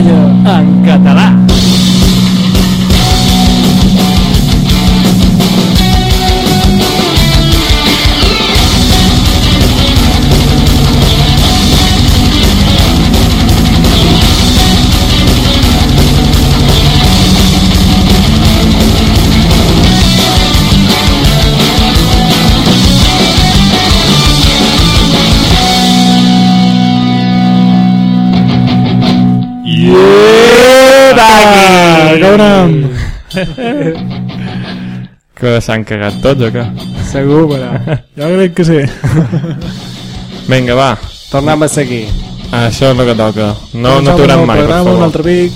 Quitxalla en català. Que s'han cagat tots o què? Segur, però. Jo crec que sí. Vinga, va. Tornem a seguir. Això és el que toca. No, no nou mai, per programa, Un favor. altre pic.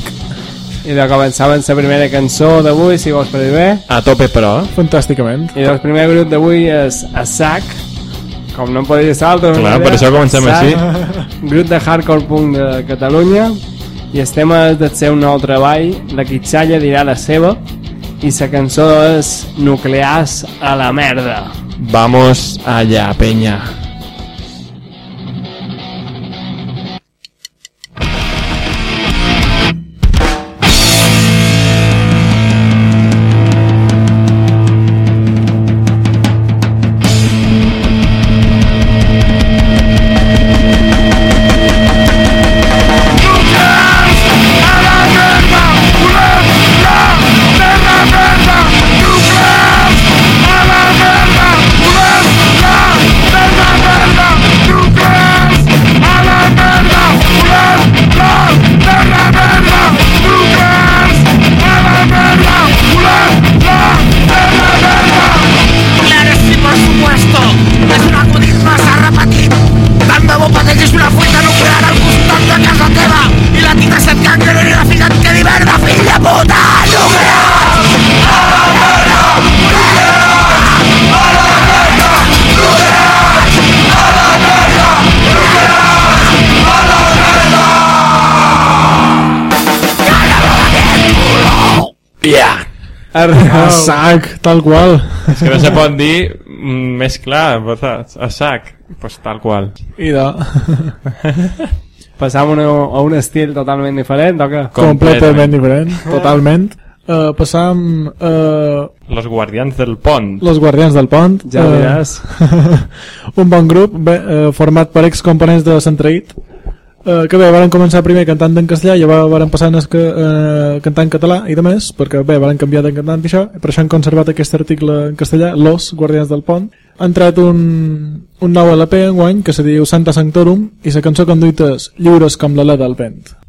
I de començar amb la primera cançó d'avui, si vols per dir bé. A tope, però, eh? Fantàsticament. I el primer grup d'avui és Assac, com no podria ser altre. Clar, per això comencem així. Grup de hardcore punk de Catalunya. I el tema és del seu nou treball, La Quitxalla dirà la seva, i la cançó és Nuclears a la merda. Vamos allá, peña. A sac, tal qual. És que no se pot dir més clar, saps? A sac. Pues tal qual. I de... Passam a, un- a un estil totalment diferent, o què? Completament diferent, totalment. Uh, passam uh, Los guardians del pont. Los Guardians del Pont. Ja eh, diràs. un bon grup bé, uh, format per excomponents de Centraït uh, que bé, varen començar primer cantant en castellà i llavors varen passar a uh, cantar en català i de més, perquè bé, varen canviar de cantant i això, per això han conservat aquest article en castellà, Los Guardians del Pont. Ha entrat un, un nou LP en guany que se diu Santa Sanctorum i la cançó conduït és Lliures com l'alè del vent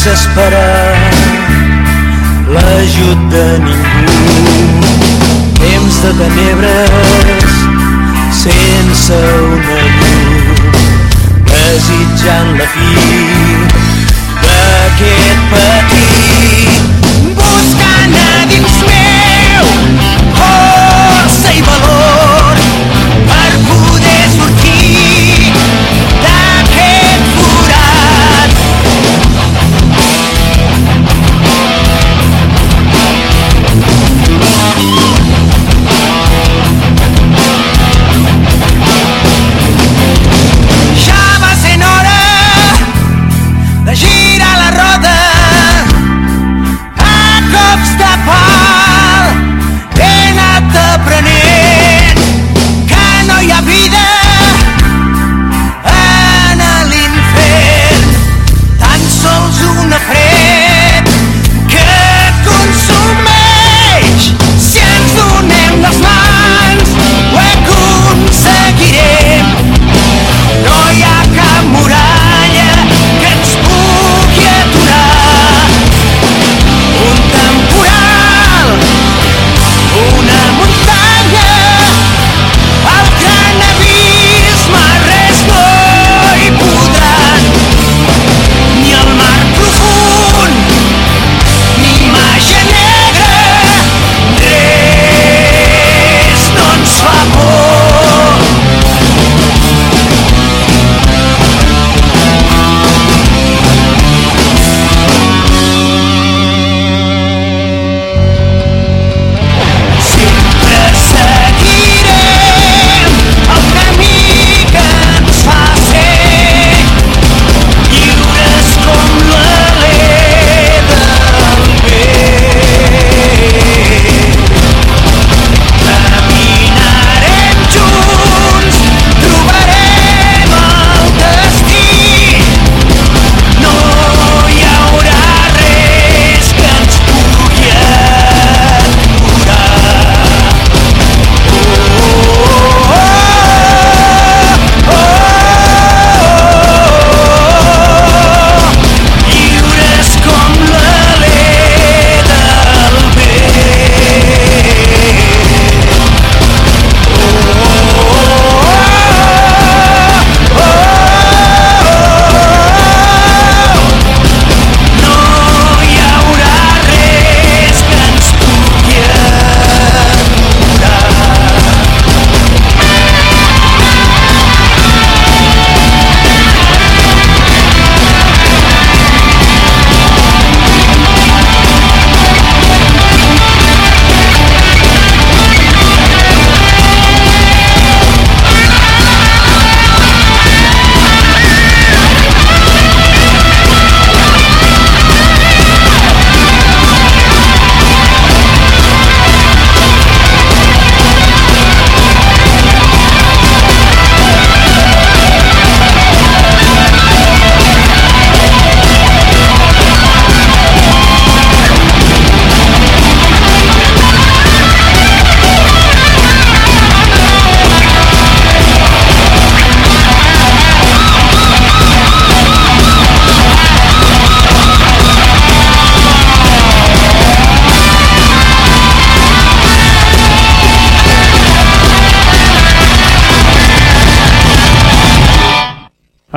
sense esperar l'ajut de ningú. Temps de tenebres sense una llum desitjant la fi d'aquest petit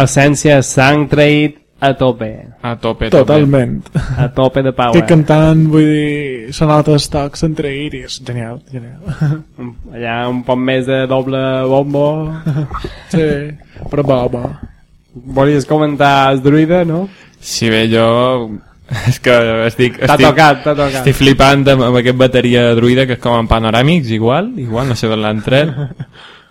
essència sang traït a tope. A tope, tope. Totalment. A tope de power. Que cantant, vull dir, nota els tocs entre ell i és genial, genial. Allà un poc més de doble bombo. sí, però bo, bo. Volies comentar el druida, no? Sí, bé, jo... És que estic... T'ha estic, tocat, t'ha tocat. Estic flipant amb, amb aquest bateria druida que és com en panoràmics, igual, igual, no sé d'on l'han tret.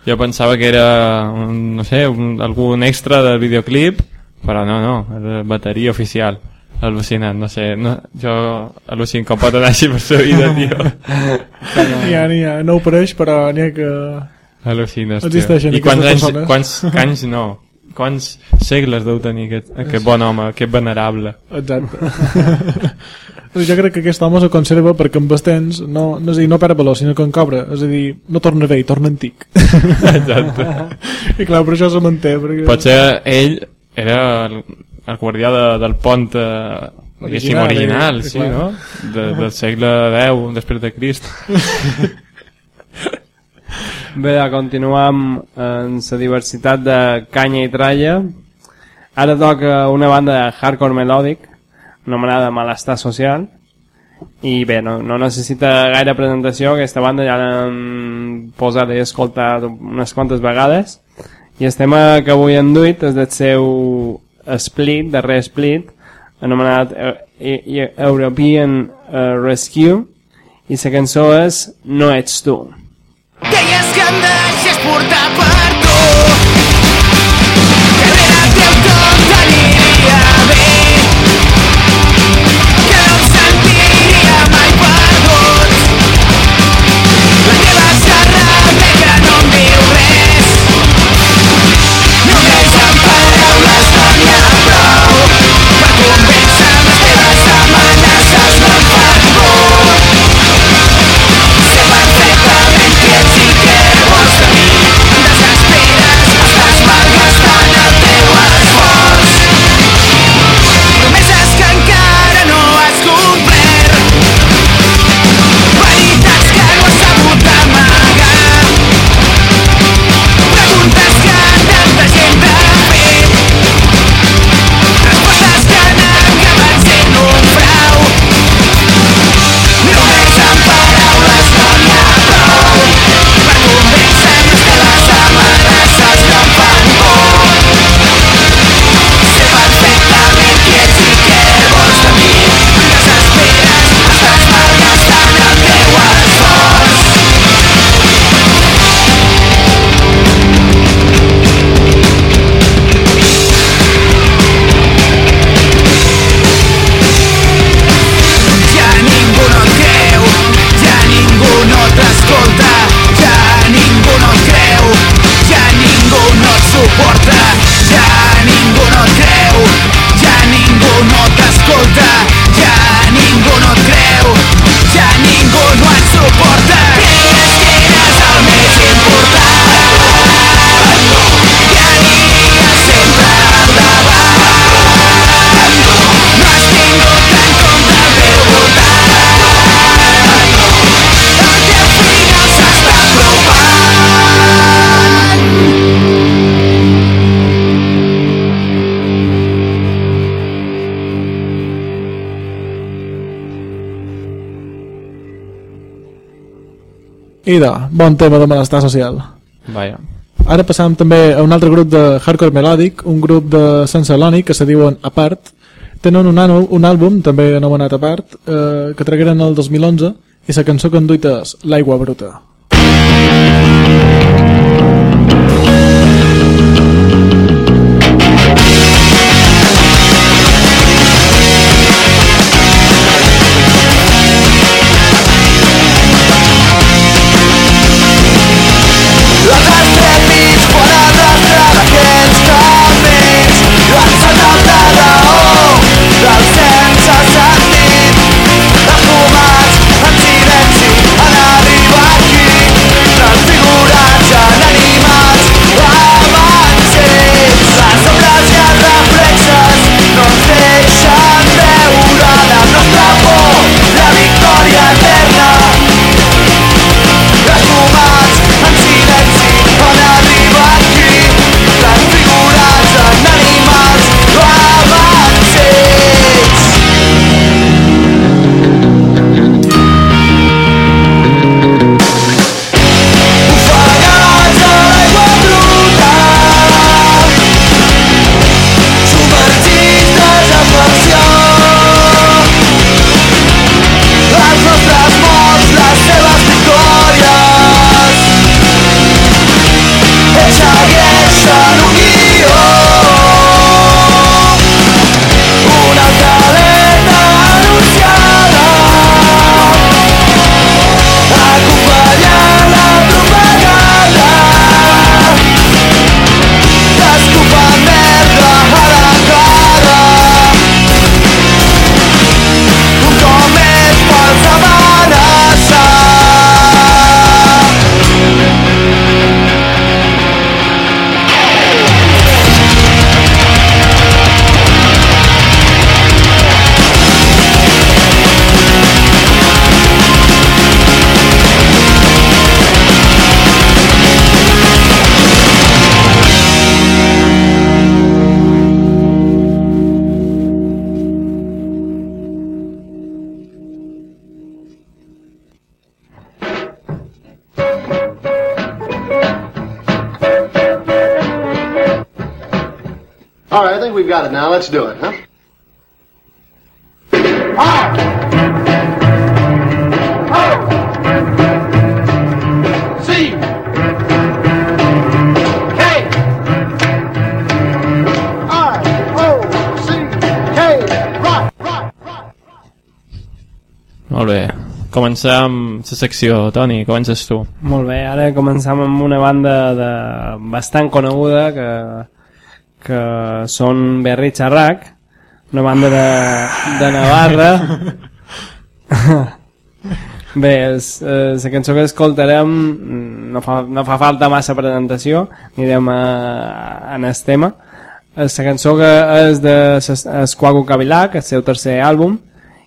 Jo pensava que era, un, no sé, un, algun extra del videoclip, però no, no, era bateria oficial. Al·lucinant, no sé, no, jo al·lucino com pot anar així per la vida, tio. N'hi ha, n'hi ha, no ho pareix, però n'hi ha que... Al·lucines, tio. I quants anys, quants anys no, quants segles deu tenir aquest, aquest bon home, aquest venerable. Exacte. Però jo crec que aquest home se conserva perquè amb els temps no, no, és dir, no perd valor, sinó que en cobra. És a dir, no torna vell, torna antic. Exacte. I clar, per això se manté. Perquè... Potser ell era el, el guardià de, del pont eh, diguéssim Original, original, eh, sí, clar. no? De, del segle X després de Crist. Bé, a continuar amb en la diversitat de canya i tralla. Ara toca una banda de hardcore melòdic anomenada Malestar Social. I bé, no, no necessita gaire presentació, aquesta banda ja l'hem posat i escoltat unes quantes vegades. I el tema que avui hem duit és del seu split, darrer split anomenat eh, eh, European eh, Rescue. I la cançó és No ets tu. Deies que em deixés portar per I de, bon tema de malestar social. Vaja. Ara passam també a un altre grup de hardcore melòdic, un grup de Sant Celoni que se diuen Apart. Tenen un, ano, un àlbum, també anomenat Apart, eh, que tragueren el 2011 i la cançó que han duit és L'aigua bruta. Got it now. Let's do it, huh? R. C. K. R. O. C. K. Rock. Rock. Rock. Molt bé. Començar amb la secció, Toni, comences tu. Molt bé, ara començam amb una banda de bastant coneguda que, que són Berri Xarrac, una banda de, de Navarra. Bé, eh, la cançó que escoltarem mm, no fa, no fa falta massa presentació, anirem a, en el tema. Eh, La cançó que és de Esquago Cavilac, el seu tercer àlbum,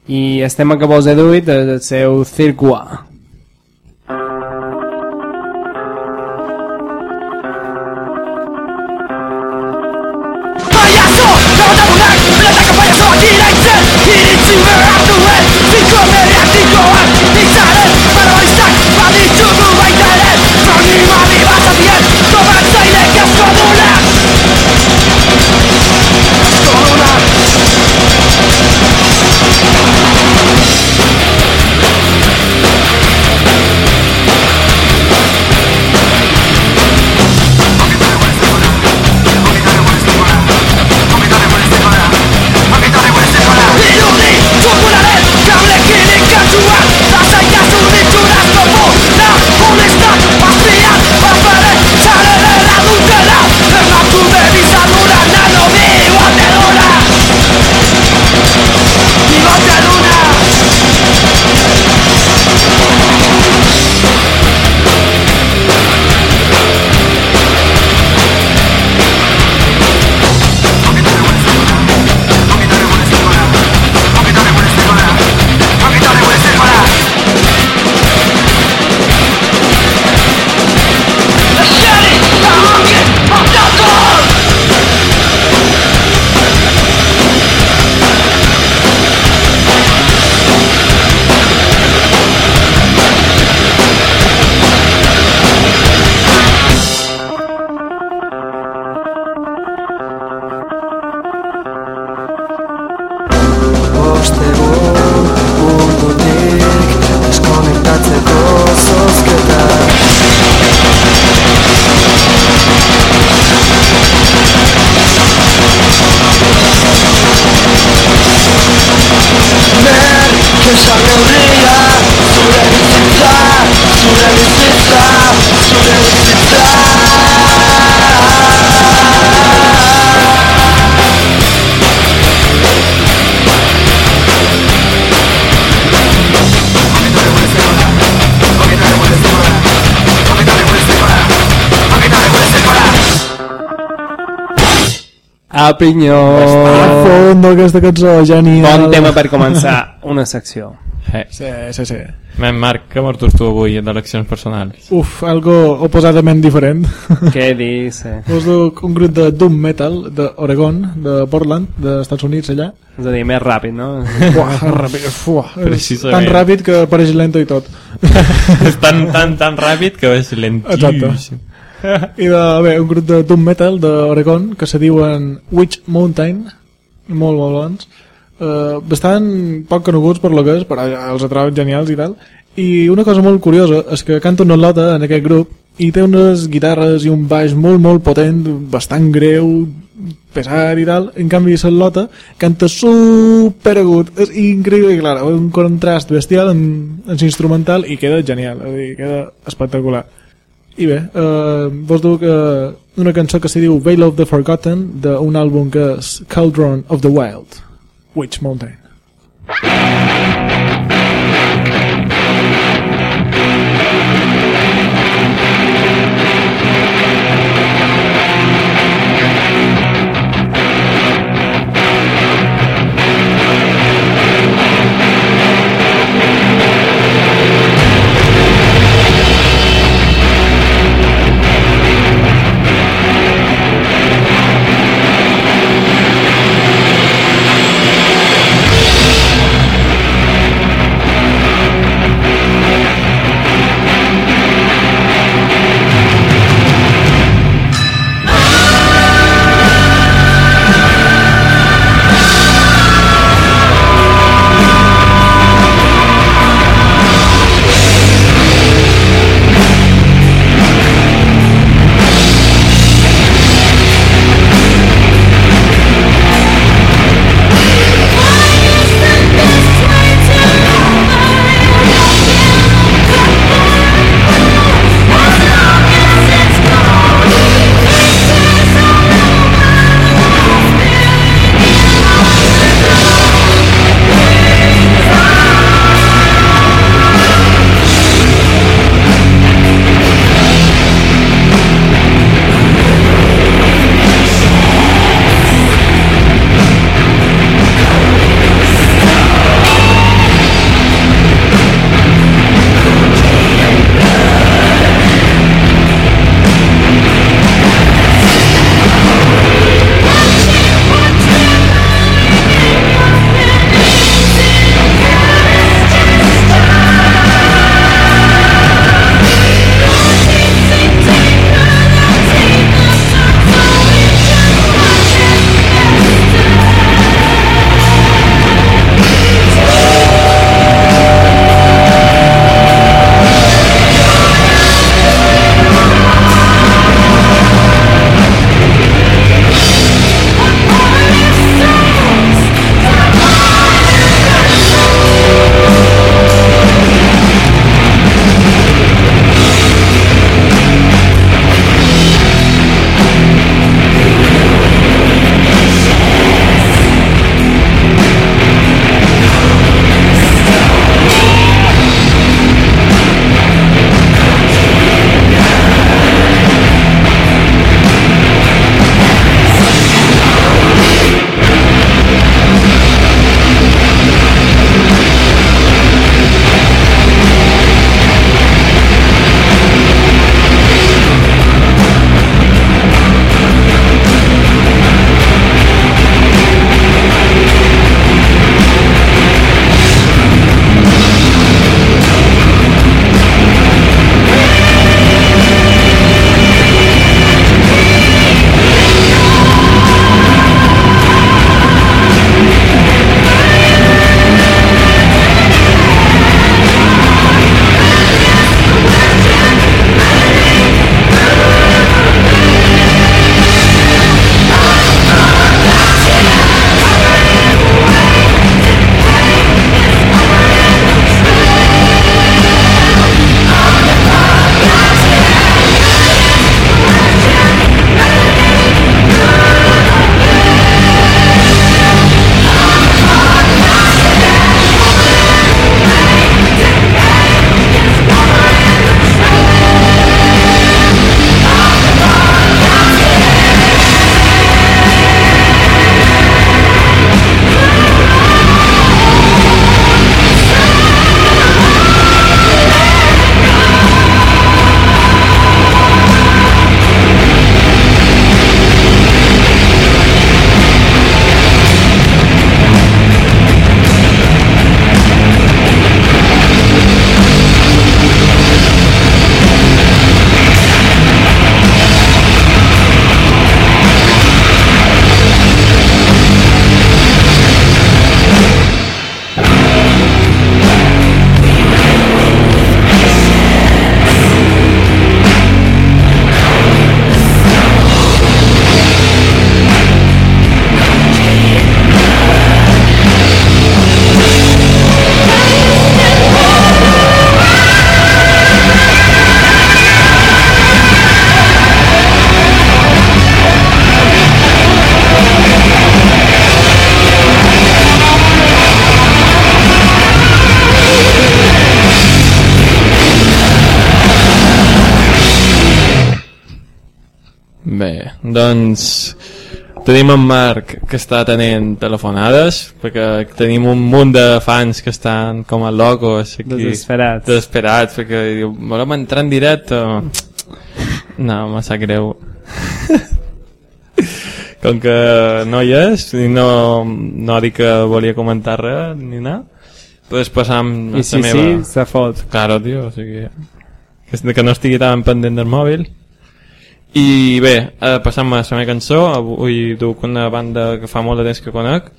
i el tema que vos he duit és el seu Circua. что Pinyó! A fondo aquesta cançó, genial. Bon tema per començar una secció. Eh. Sí, sí, sí. Men, Marc, què mortos tu avui d'eleccions personals? Uf, algo oposadament diferent. Què dice? Us duc un grup de Doom Metal d'Oregon, de Portland, dels Estats Units, allà. És a dir, més ràpid, no? Uah, ràpid, fuà, tan ràpid que pareix lento i tot. és tan, tan, tan ràpid que és lentíssim. I de, bé, un grup de Doom Metal d'Oregon que se diuen Witch Mountain, molt, molt bons. Uh, bastant poc coneguts per lo que és, però els trobo genials i tal. I una cosa molt curiosa és que canta una lota en aquest grup i té unes guitarres i un baix molt, molt potent, bastant greu, pesat i tal. En canvi, la lota canta super agut. És increïble, clar, un contrast bestial en, en l'instrumental i queda genial, és dir, queda espectacular. I bé, eh, vos duc eh, una cançó que se diu Veil of the Forgotten d'un àlbum que és Cauldron of the Wild, Witch Mountain. Thank doncs tenim en Marc que està tenint telefonades perquè tenim un munt de fans que estan com a locos aquí, Desesperats. desesperats perquè diu, volem entrar en directe no, me sap greu com que no hi és i no, no dic que volia comentar res ni anar pues passam I si meva... sí, se fot. Claro, tio, o sigui... Que, que no estigui tan pendent del mòbil. I bé, eh, passant a la meva cançó, avui duc una banda que fa molt de temps que conec,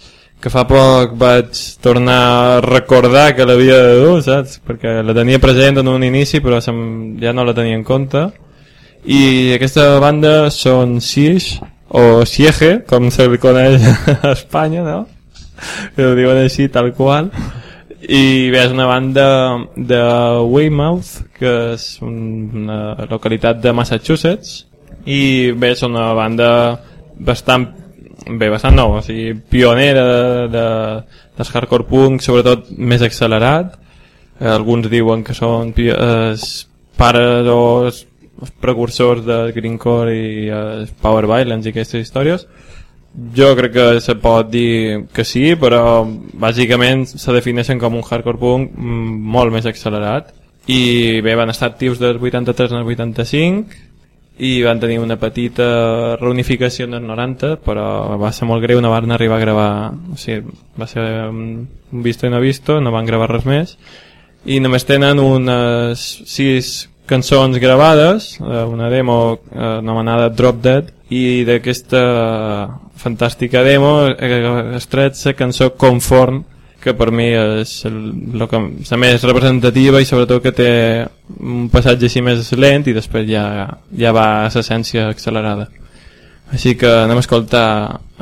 que fa poc vaig tornar a recordar que l'havia de dur, saps? Perquè la tenia present en un inici, però ja no la tenia en compte. I aquesta banda són Siege, o Siege, com se li coneix a Espanya, no? Que ho diuen així, tal qual i bé, és una banda de Weymouth que és una localitat de Massachusetts i bé, és una banda bastant bé, bastant nou, o sigui, pionera de, de, del hardcore punk, sobretot més accelerat. Eh, alguns diuen que són pi- eh, pares o els precursors de greencore i eh, power violence i aquestes històries. Jo crec que se pot dir que sí, però bàsicament se defineixen com un hardcore punk mm, molt més accelerat. I bé, van estar actius del 83 al 85 i van tenir una petita reunificació en els 90 però va ser molt greu, no van arribar a gravar o sigui, va ser un un visto i no visto, no van gravar res més. I només tenen unes sis cançons gravades, eh, una demo eh, anomenada Drop Dead i d'aquesta fantàstica demo he extret la cançó Conform que per mi és el, lo que, la més representativa i sobretot que té un passatge així més lent i després ja, ja va a l'essència accelerada. Així que anem a escoltar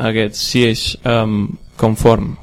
aquest Siege um, Conform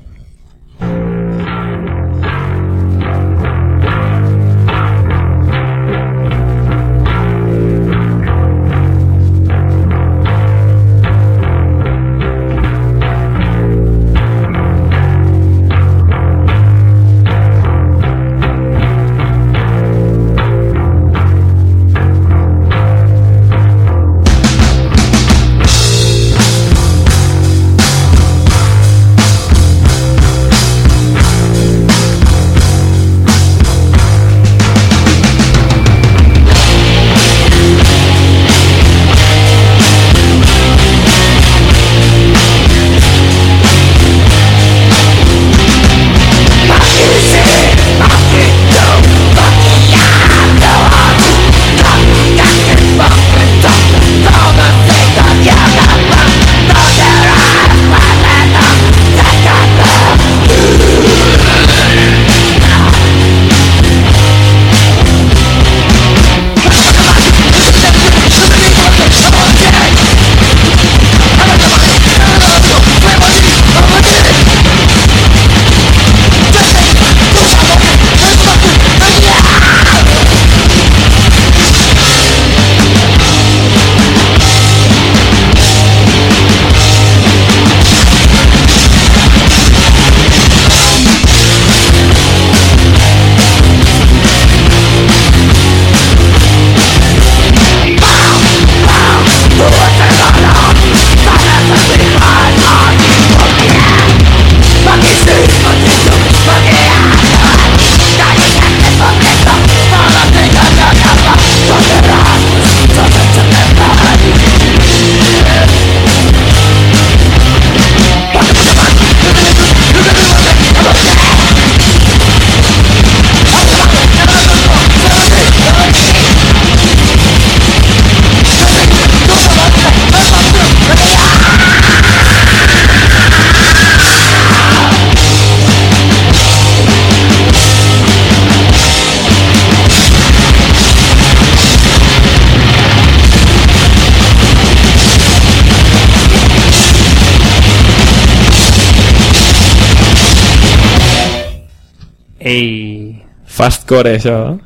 Fastcore això eh?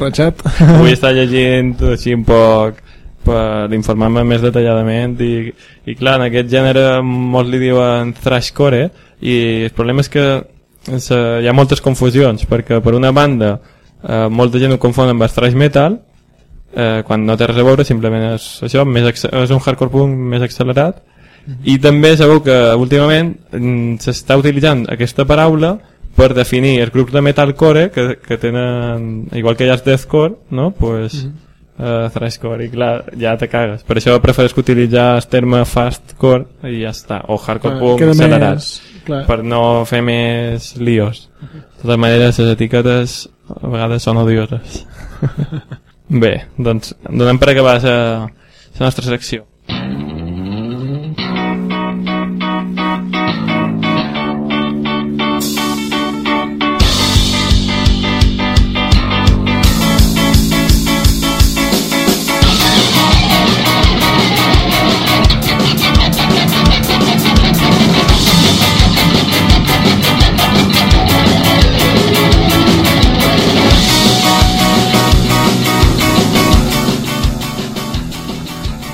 Ratxat. Avui està llegint així un poc per informar-me més detalladament i, i clar, en aquest gènere molts li diuen thrashcore i el problema és que se, hi ha moltes confusions perquè per una banda eh, molta gent ho confon amb el thrash metal eh, quan no té res a veure simplement és això, més és un hardcore punk més accelerat i també sabeu que últimament mm, s'està utilitzant aquesta paraula per definir els grups de metalcore que, que tenen, igual que hi ha els deathcore no? pues, eh, thrashcore i clar, ja te cagues. Per això prefereix que utilitzar el terme fastcore i ja està, o hardcore Clar, punk accelerat més- clar. per no fer més líos. De totes maneres les etiquetes a vegades són odioses. Bé, doncs donem per acabar la, la nostra secció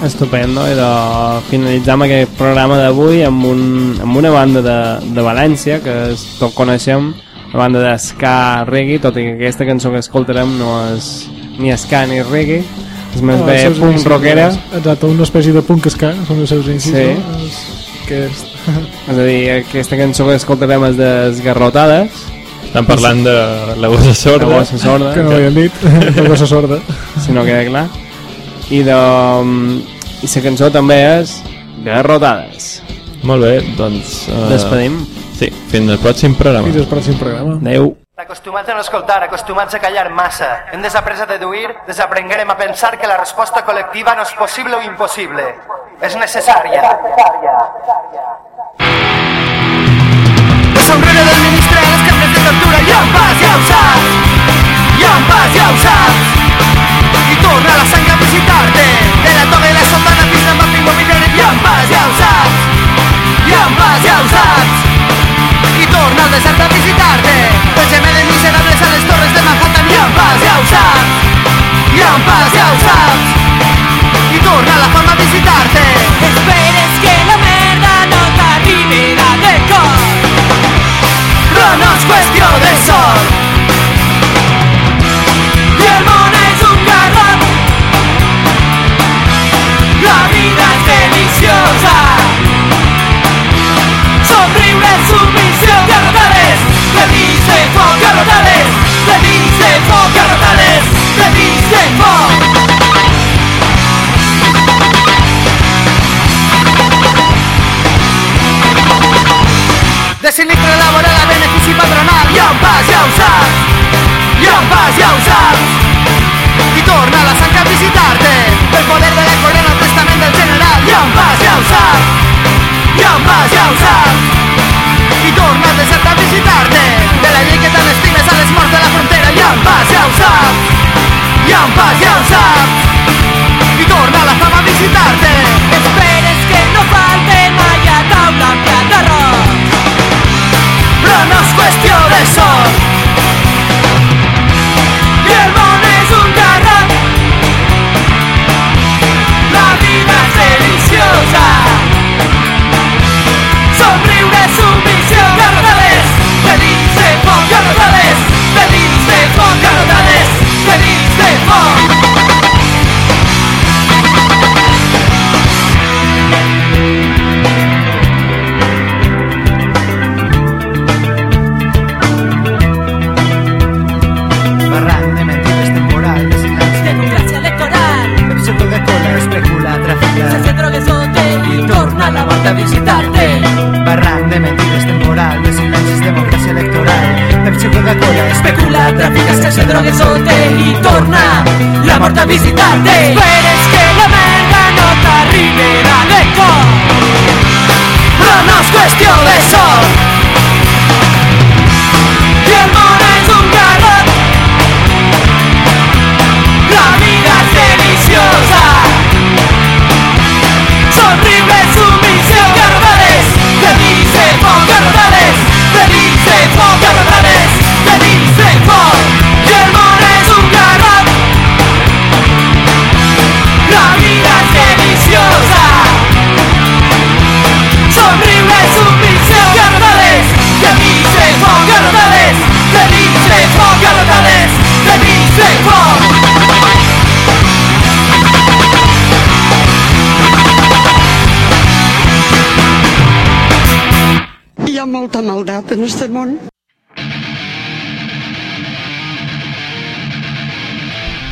Estupendo, i de finalitzar amb aquest programa d'avui amb, un, amb una banda de, de València que és, tot coneixem, la banda de ska reggae, tot i que aquesta cançó que escoltarem no és ni ska ni reggae, és més No, bé punk rockera, Exacte, una espècie de punk ska, són els seus inicis. Sí. No? És, que és... és a dir, aquesta cançó que escoltarem és d'Esgarrotades, estan parlant de la gossa de sorda Bossa Sorda, que no ho havien dit, de gossa sorda. si no queda clar, i de... i la cançó també és Garrotades. molt bé, doncs eh, Despedim. sí, fins al pròxim programa Fins al pròxim programa. Adeu. Acostumats a no escoltar, acostumats a callar massa. Hem desaprès a deduir, desaprenguerem a pensar que la resposta col·lectiva no és possible o impossible. És necessària. El sombrero del ministre de les campes de tortura ja en pas, ja ho saps. Ja en pas, ja ho saps. I torna la sang a visitar-te. De la toga i la sotana fins a Martin Mobiliari, ja en pas, ja ho saps. Ja en pas, ja ho saps i torna al desert a visitar-te. Els gemedes miserables a les torres de Manhattan i en pas, ja ho saps. I en pas, ja ho saps. I torna la fama a visitar-te. Esperes visitar-te. Esperes que la merda no t'arribarà de cor Però no és qüestió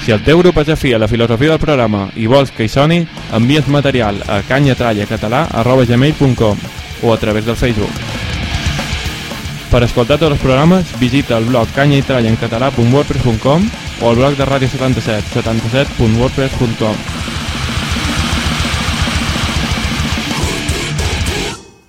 Si el teu grup és afí a la filosofia del programa i vols que hi soni, envies material a canyatrallacatalà.gmail.com o a través del Facebook. Per escoltar tots els programes, visita el blog canyaitrallaencatalà.wordpress.com o el blog de Ràdio 77, 77.wordpress.com.